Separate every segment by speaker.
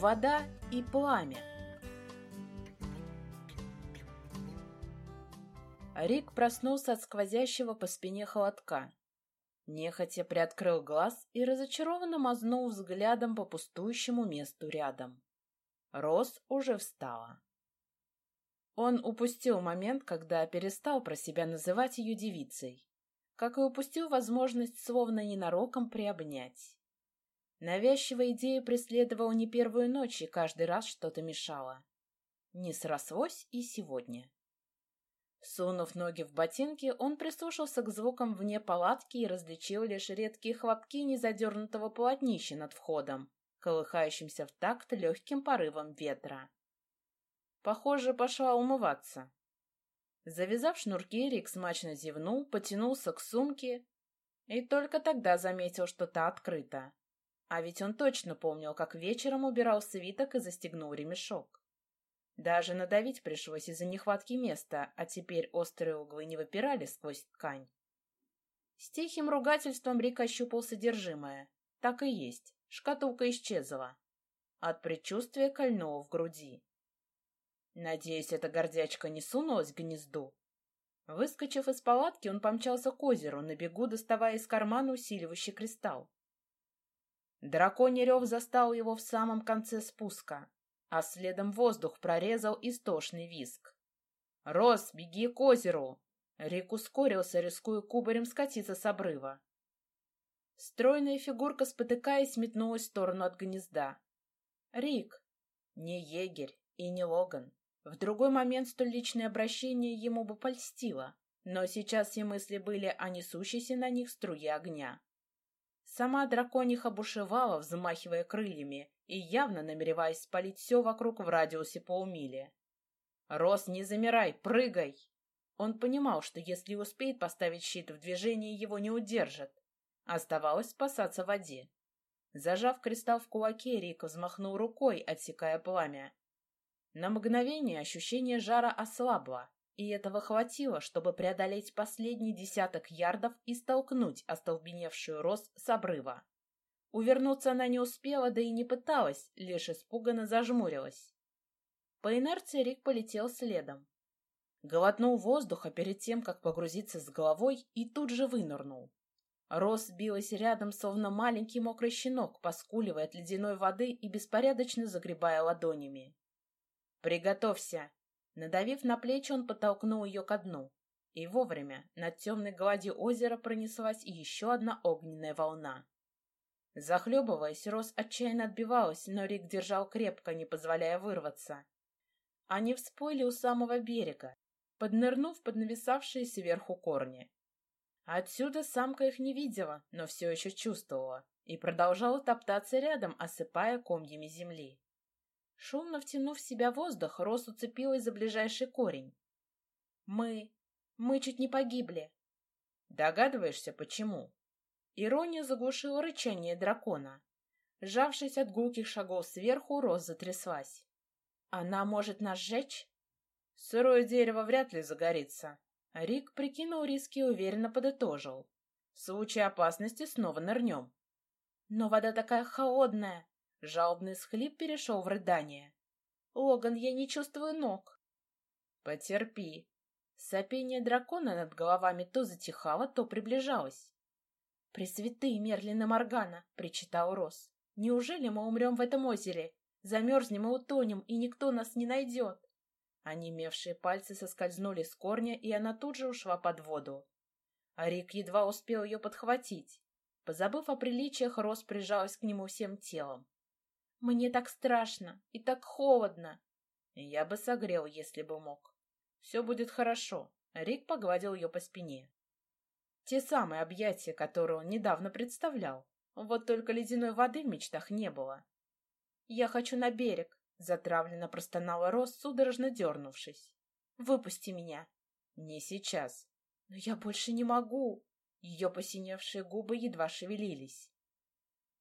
Speaker 1: Вода и пламя. Рик проснулся от сквозящего по спине холодка. Нехотя приоткрыл глаз и разочарованно мазнул взглядом по пустующему месту рядом. Рос уже встала. Он упустил момент, когда перестал про себя называть ее девицей, как и упустил возможность словно ненароком приобнять. Навязчивая идея преследовала не первую ночь, и каждый раз что-то мешало. Не срослось и сегодня. Сунув ноги в ботинки, он прислушался к звукам вне палатки и различил лишь редкие хлопки незадернутого полотнища над входом, колыхающимся в такт легким порывом ветра. Похоже, пошла умываться. Завязав шнурки, Рик смачно зевнул, потянулся к сумке и только тогда заметил, что та открыта. А ведь он точно помнил, как вечером убирал свиток и застегнул ремешок. Даже надавить пришлось из-за нехватки места, а теперь острые углы не выпирали сквозь ткань. С тихим ругательством Рик ощупал содержимое. Так и есть, шкатулка исчезла. От предчувствия кольнуло в груди. Надеюсь, эта гордячка не сунулась к гнезду. Выскочив из палатки, он помчался к озеру, на бегу доставая из кармана усиливающий кристалл. Драконий рев застал его в самом конце спуска, а следом воздух прорезал истошный визг. «Рос, беги к озеру!» Рик ускорился, рискуя кубарем скатиться с обрыва. Стройная фигурка, спотыкаясь, метнулась в сторону от гнезда. Рик. Не егерь и не Логан. В другой момент столь личное обращение ему бы польстило, но сейчас все мысли были о несущейся на них струе огня. Сама дракониха бушевала, взмахивая крыльями и явно намереваясь спалить все вокруг в радиусе полмили. «Рос, не замирай, прыгай!» Он понимал, что если успеет поставить щит в движение, его не удержат. Оставалось спасаться в воде. Зажав кристалл в кулаке, Рик взмахнул рукой, отсекая пламя. На мгновение ощущение жара ослабло, и этого хватило, чтобы преодолеть последний десяток ярдов и столкнуть остолбеневшую Рос с обрыва. Увернуться она не успела, да и не пыталась, лишь испуганно зажмурилась. По инерции Рик полетел следом. Глотнул воздуха перед тем, как погрузиться с головой, и тут же вынырнул. Рос билась рядом, словно маленький мокрый щенок, поскуливая от ледяной воды и беспорядочно загребая ладонями. «Приготовься!» Надавив на плечи, он подтолкнул ее ко дну. И вовремя над темной гладью озера пронеслась еще одна огненная волна. Захлебываясь, Рос отчаянно отбивалась, но Рик держал крепко, не позволяя вырваться. Они всплыли у самого берега, поднырнув под нависавшие сверху корни. Отсюда самка их не видела, но все еще чувствовала, и продолжала топтаться рядом, осыпая комьями земли. Шумно втянув в себя воздух, Рос уцепилась за ближайший корень. «Мы... мы чуть не погибли». «Догадываешься, почему?» Ирония заглушила рычание дракона. Сжавшись от гулких шагов сверху, Рос затряслась. «Она может нас сжечь?» «Сырое дерево вряд ли загорится». Рик прикинул риски и уверенно подытожил. «В случае опасности снова нырнем». «Но вода такая холодная!» Жалобный схлип перешел в рыдание. «Логан, я не чувствую ног!» «Потерпи!» Сопение дракона над головами то затихало, то приближалось. «Пресвятые Мерлина Моргана!» — причитал Рос. «Неужели мы умрем в этом озере? Замерзнем и утонем, и никто нас не найдет!» Онемевшие пальцы соскользнули с корня, и она тут же ушла под воду. А Рик едва успел ее подхватить. Позабыв о приличиях, Рос прижалась к нему всем телом. Мне так страшно и так холодно. Я бы согрел, если бы мог. Все будет хорошо. Рик погладил ее по спине. Те самые объятия, которые он недавно представлял. Вот только ледяной воды в мечтах не было. «Я хочу на берег», — затравленно простонала Рос, судорожно дернувшись. «Выпусти меня». «Не сейчас». «Но я больше не могу». Ее посиневшие губы едва шевелились.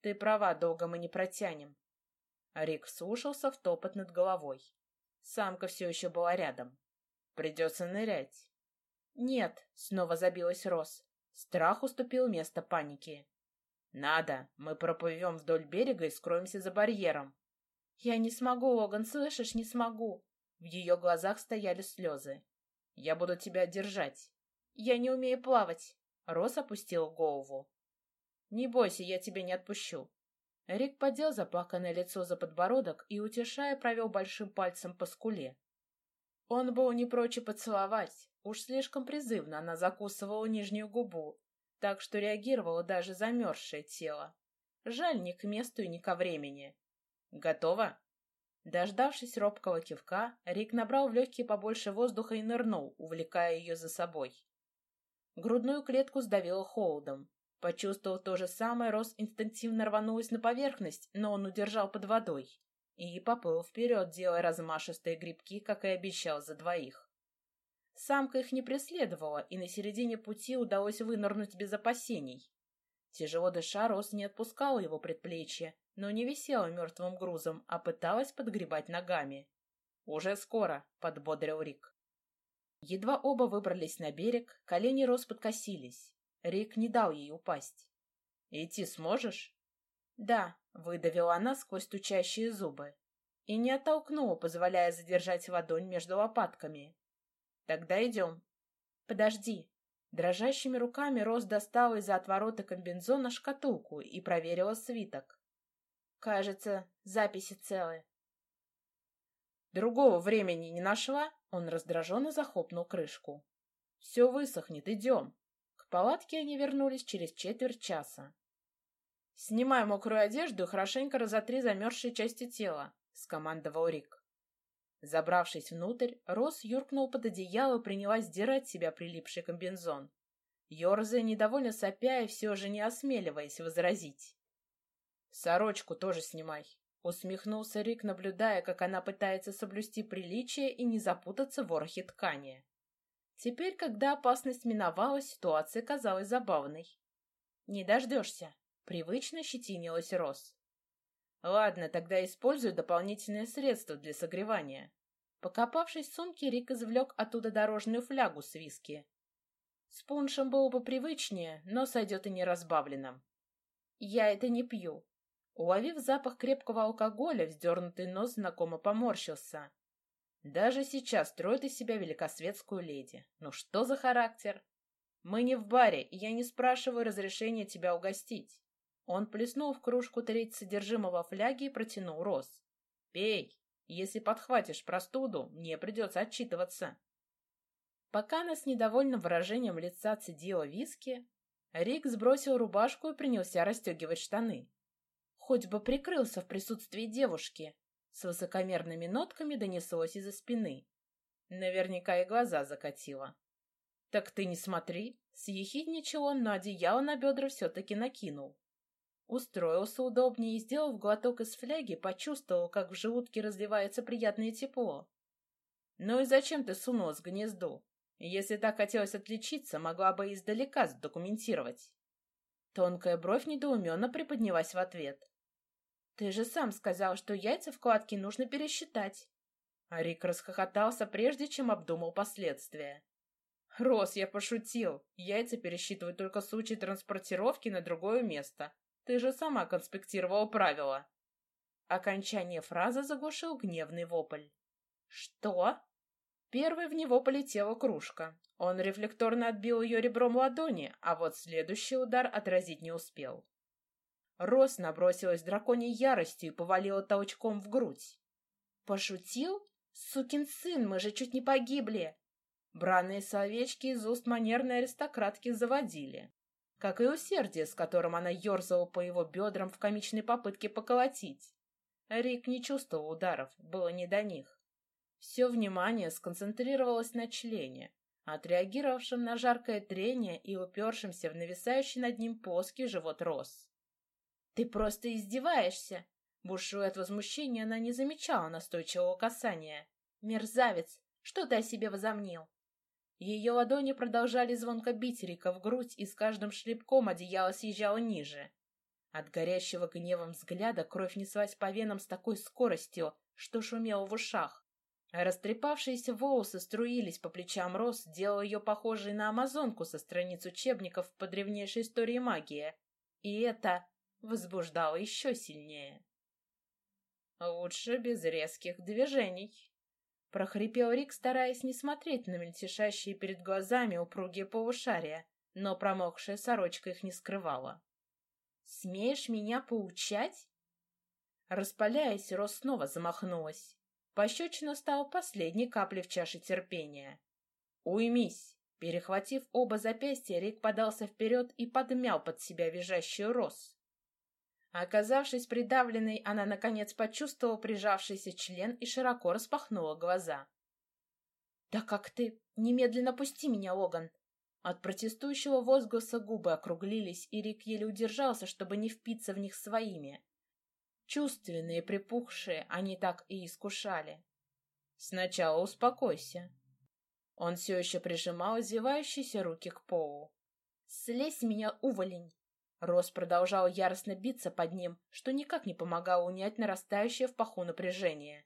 Speaker 1: «Ты права, долго мы не протянем. Рик вслушался в топот над головой. Самка все еще была рядом. Придется нырять. Нет, снова забилась Рос. Страх уступил место панике. Надо, мы проплывем вдоль берега и скроемся за барьером. «Я не смогу, Логан, слышишь, не смогу!» В ее глазах стояли слезы. «Я буду тебя держать!» «Я не умею плавать!» Рос опустил голову. «Не бойся, я тебя не отпущу!» Рик подел заплаканное лицо за подбородок и, утешая, провел большим пальцем по скуле. Он был не прочь поцеловать, уж слишком призывно она закусывала нижнюю губу, так что реагировало даже замерзшее тело. Жаль ни к месту и ни ко времени. «Готово?» Дождавшись робкого кивка, Рик набрал в легкие побольше воздуха и нырнул, увлекая ее за собой. Грудную клетку сдавило холодом. Почувствовав то же самое, Рос инстинктивно рванулась на поверхность, но он удержал под водой и поплыл вперед, делая размашистые грибки, как и обещал за двоих. Самка их не преследовала, и на середине пути удалось вынырнуть без опасений. Тяжело дыша, Рос не отпускала его предплечье, но не висела мертвым грузом, а пыталась подгребать ногами. «Уже скоро», — подбодрил Рик. Едва оба выбрались на берег, колени Рос подкосились. Рик не дал ей упасть. «Идти сможешь?» «Да», — выдавила она сквозь стучащие зубы. И не оттолкнула, позволяя задержать ладонь между лопатками. «Тогда идем». «Подожди». Дрожащими руками Рос достала из-за отворота комбинзона шкатулку и проверила свиток. «Кажется, записи целы». «Другого времени не нашла?» Он раздраженно захлопнул крышку. «Все высохнет, идем». К палатке они вернулись через четверть часа. «Снимай мокрую одежду и хорошенько разотри замерзшие части тела», — скомандовал Рик. Забравшись внутрь, Рос юркнул под одеяло и принялась сдирать себя прилипший комбинзон. Ёрзая, недовольно сопя и все же не осмеливаясь возразить. «Сорочку тоже снимай», — усмехнулся Рик, наблюдая, как она пытается соблюсти приличие и не запутаться в ворохе ткани. Теперь, когда опасность миновала, ситуация казалась забавной. «Не дождешься», — привычно щетинилась Рос. «Ладно, тогда использую дополнительное средство для согревания». Покопавшись в сумке, Рик извлек оттуда дорожную флягу с виски. С пуншем было бы привычнее, но сойдет и не разбавленным. «Я это не пью». Уловив запах крепкого алкоголя, вздернутый нос знакомо поморщился. Даже сейчас строит из себя великосветскую леди. Ну что за характер? Мы не в баре, и я не спрашиваю разрешения тебя угостить. Он плеснул в кружку треть содержимого фляги и протянул роз. Пей. Если подхватишь простуду, мне придется отчитываться. Пока она с недовольным выражением лица цедила виски, Рик сбросил рубашку и принялся расстегивать штаны. Хоть бы прикрылся в присутствии девушки, с высокомерными нотками донеслось из-за спины. Наверняка и глаза закатила. «Так ты не смотри!» Съехидничал он, но одеяло на бедра все-таки накинул. Устроился удобнее и, сделав глоток из фляги, почувствовал, как в желудке разливается приятное тепло. «Ну и зачем ты сунулась в гнезду? Если так хотелось отличиться, могла бы издалека задокументировать». Тонкая бровь недоуменно приподнялась в ответ. «Ты же сам сказал, что яйца в кладке нужно пересчитать». А Рик расхохотался, прежде чем обдумал последствия. «Рос, я пошутил. Яйца пересчитывают только в случае транспортировки на другое место. Ты же сама конспектировала правила». Окончание фразы заглушил гневный вопль. «Что?» Первой в него полетела кружка. Он рефлекторно отбил ее ребром ладони, а вот следующий удар отразить не успел. Рос набросилась драконьей яростью и повалила толчком в грудь. «Пошутил? Сукин сын, мы же чуть не погибли!» Бранные словечки из уст манерной аристократки заводили. Как и усердие, с которым она ерзала по его бедрам в комичной попытке поколотить. Рик не чувствовал ударов, было не до них. Все внимание сконцентрировалось на члене, отреагировавшем на жаркое трение и упершемся в нависающий над ним плоский живот Рос. «Ты просто издеваешься!» Бушуя от возмущения, она не замечала настойчивого касания. «Мерзавец! Что ты о себе возомнил?» Ее ладони продолжали звонко бить Рика в грудь, и с каждым шлепком одеяло съезжало ниже. От горящего гневом взгляда кровь неслась по венам с такой скоростью, что шумело в ушах. Растрепавшиеся волосы струились по плечам Рос, делая ее похожей на амазонку со страниц учебников по древнейшей истории магии. И это возбуждало еще сильнее. Лучше без резких движений. Прохрипел Рик, стараясь не смотреть на мельтешащие перед глазами упругие полушария, но промокшая сорочка их не скрывала. «Смеешь меня поучать?» Распаляясь, Рос снова замахнулась. Пощечина стала последней каплей в чаше терпения. «Уймись!» Перехватив оба запястья, Рик подался вперед и подмял под себя визжащую Рос. Оказавшись придавленной, она, наконец, почувствовала прижавшийся член и широко распахнула глаза. «Да как ты? Немедленно пусти меня, Логан!» От протестующего возгласа губы округлились, и Рик еле удержался, чтобы не впиться в них своими. Чувственные, припухшие, они так и искушали. «Сначала успокойся». Он все еще прижимал извивающиеся руки к полу. «Слезь меня, уволень!» Рос продолжал яростно биться под ним, что никак не помогало унять нарастающее в паху напряжение.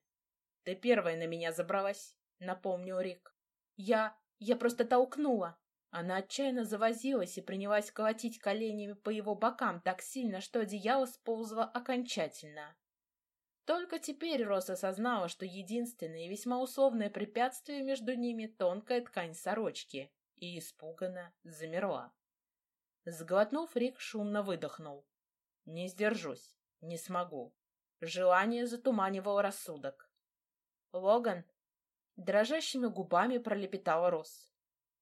Speaker 1: «Ты первая на меня забралась», — напомнил Рик. «Я... я просто толкнула». Она отчаянно завозилась и принялась колотить коленями по его бокам так сильно, что одеяло сползло окончательно. Только теперь Рос осознала, что единственное и весьма условное препятствие между ними — тонкая ткань сорочки, и испуганно замерла. Сглотнув, Рик шумно выдохнул. «Не сдержусь. Не смогу. Желание затуманивало рассудок». «Логан!» Дрожащими губами пролепетала Рос.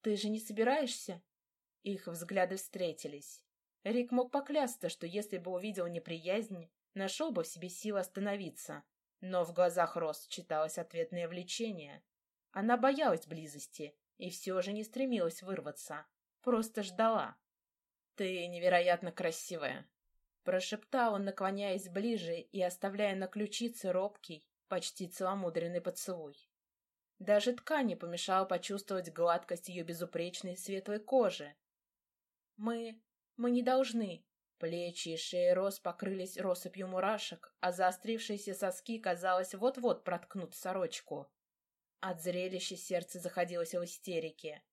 Speaker 1: «Ты же не собираешься?» Их взгляды встретились. Рик мог поклясться, что если бы увидел неприязнь, нашел бы в себе силы остановиться. Но в глазах Рос читалось ответное влечение. Она боялась близости и все же не стремилась вырваться. Просто ждала. «Ты невероятно красивая!» Прошептал он, наклоняясь ближе и оставляя на ключице робкий, почти целомудренный поцелуй. Даже ткань не помешала почувствовать гладкость ее безупречной светлой кожи. «Мы... мы не должны...» Плечи и шея Рос покрылись россыпью мурашек, а заострившиеся соски, казалось, вот-вот проткнут сорочку. От зрелища сердце заходилось в истерике.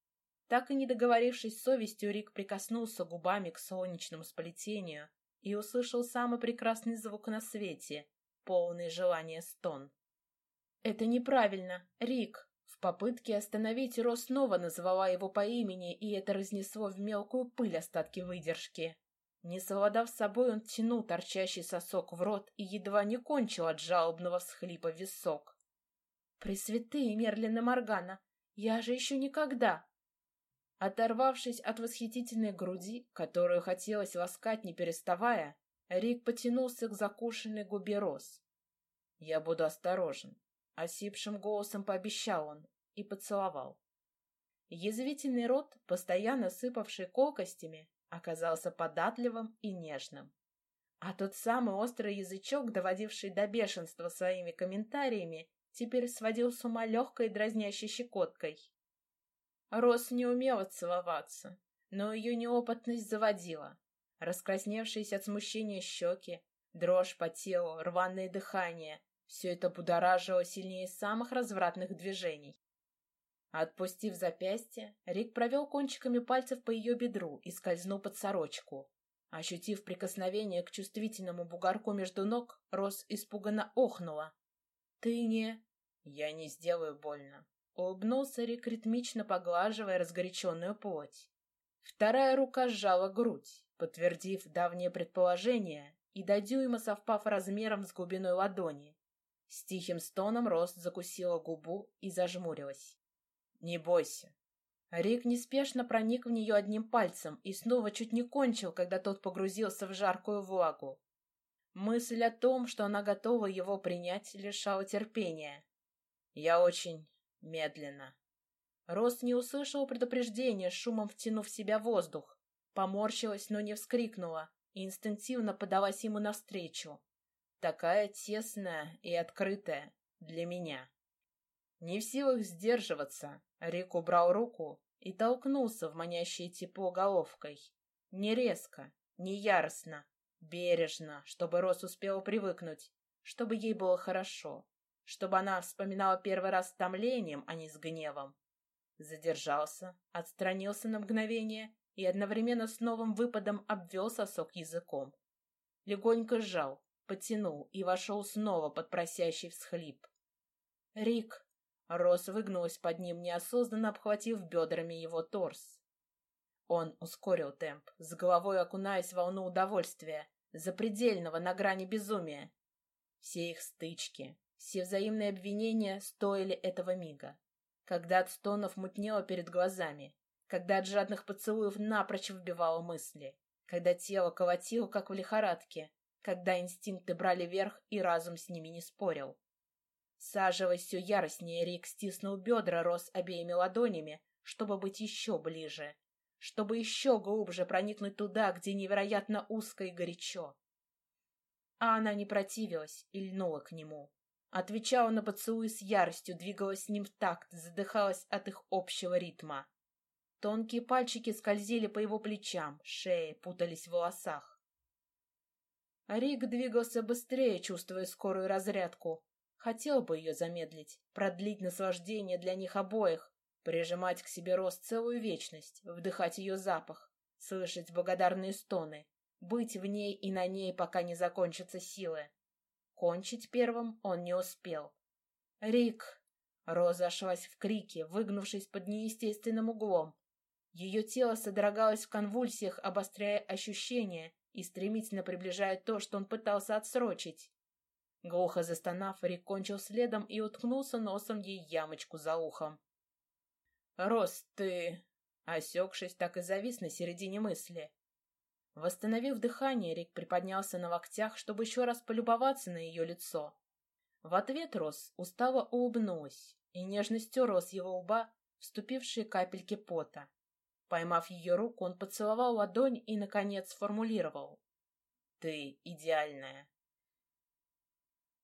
Speaker 1: Так и не договорившись с совестью, Рик прикоснулся губами к солнечному сплетению и услышал самый прекрасный звук на свете, полный желания стон. «Это неправильно, Рик!» В попытке остановить Ро снова назвала его по имени, и это разнесло в мелкую пыль остатки выдержки. Не совладав с собой, он тянул торчащий сосок в рот и едва не кончил от жалобного всхлипа висок. «Пресвятые Мерлина Моргана! Я же еще никогда!» Оторвавшись от восхитительной груди, которую хотелось ласкать не переставая, Рик потянулся к закушенной губе роз. «Я буду осторожен», — осипшим голосом пообещал он и поцеловал. Язвительный рот, постоянно сыпавший колкостями, оказался податливым и нежным. А тот самый острый язычок, доводивший до бешенства своими комментариями, теперь сводил с ума легкой дразнящей щекоткой. Рос не умела целоваться, но ее неопытность заводила. Раскрасневшиеся от смущения щеки, дрожь по телу, рваное дыхание — все это будоражило сильнее самых развратных движений. Отпустив запястье, Рик провел кончиками пальцев по ее бедру и скользнул под сорочку. Ощутив прикосновение к чувствительному бугорку между ног, Рос испуганно охнула. «Ты не...» «Я не сделаю больно», Улыбнулся Рик, ритмично поглаживая разгоряченную плоть. Вторая рука сжала грудь, подтвердив давнее предположение и до дюйма совпав размером с глубиной ладони. С тихим стоном Рост закусила губу и зажмурилась. «Не бойся». Рик неспешно проник в нее одним пальцем и снова чуть не кончил, когда тот погрузился в жаркую влагу. Мысль о том, что она готова его принять, лишала терпения. «Я очень Медленно. Рост не услышал предупреждения, шумом втянув в себя воздух. Поморщилась, но не вскрикнула, и инстинктивно подалась ему навстречу. Такая тесная и открытая для меня. Не в силах сдерживаться, Рик убрал руку и толкнулся в манящее тепло головкой. Не резко, не яростно, бережно, чтобы Рос успел привыкнуть, чтобы ей было хорошо чтобы она вспоминала первый раз с томлением, а не с гневом. Задержался, отстранился на мгновение и одновременно с новым выпадом обвел сосок языком. Легонько сжал, потянул и вошел снова под просящий всхлип. «Рик!» Рос выгнулась под ним, неосознанно обхватив бедрами его торс. Он ускорил темп, с головой окунаясь в волну удовольствия, запредельного на грани безумия. Все их стычки, все взаимные обвинения стоили этого мига. Когда от стонов мутнело перед глазами, когда от жадных поцелуев напрочь вбивало мысли, когда тело колотило, как в лихорадке, когда инстинкты брали верх и разум с ними не спорил. Саживаясь все яростнее, Рик стиснул бедра Рос обеими ладонями, чтобы быть еще ближе, чтобы еще глубже проникнуть туда, где невероятно узко и горячо. А она не противилась и льнула к нему. Отвечала на поцелуи с яростью, двигалась с ним в такт, задыхалась от их общего ритма. Тонкие пальчики скользили по его плечам, шее, путались в волосах. Рик двигался быстрее, чувствуя скорую разрядку. Хотел бы ее замедлить, продлить наслаждение для них обоих, прижимать к себе рост целую вечность, вдыхать ее запах, слышать благодарные стоны, быть в ней и на ней, пока не закончатся силы. Кончить первым он не успел. «Рик!» Роза ошлась в крике, выгнувшись под неестественным углом. Ее тело содрогалось в конвульсиях, обостряя ощущения и стремительно приближая то, что он пытался отсрочить. Глухо застонав, Рик кончил следом и уткнулся носом ей ямочку за ухом. «Рос, ты...» Осекшись, так и завис на середине мысли. Восстановив дыхание, Рик приподнялся на локтях, чтобы еще раз полюбоваться на ее лицо. В ответ Рос устало улыбнулась, и нежно стер с его лба вступившие капельки пота. Поймав ее руку, он поцеловал ладонь и, наконец, сформулировал. «Ты идеальная».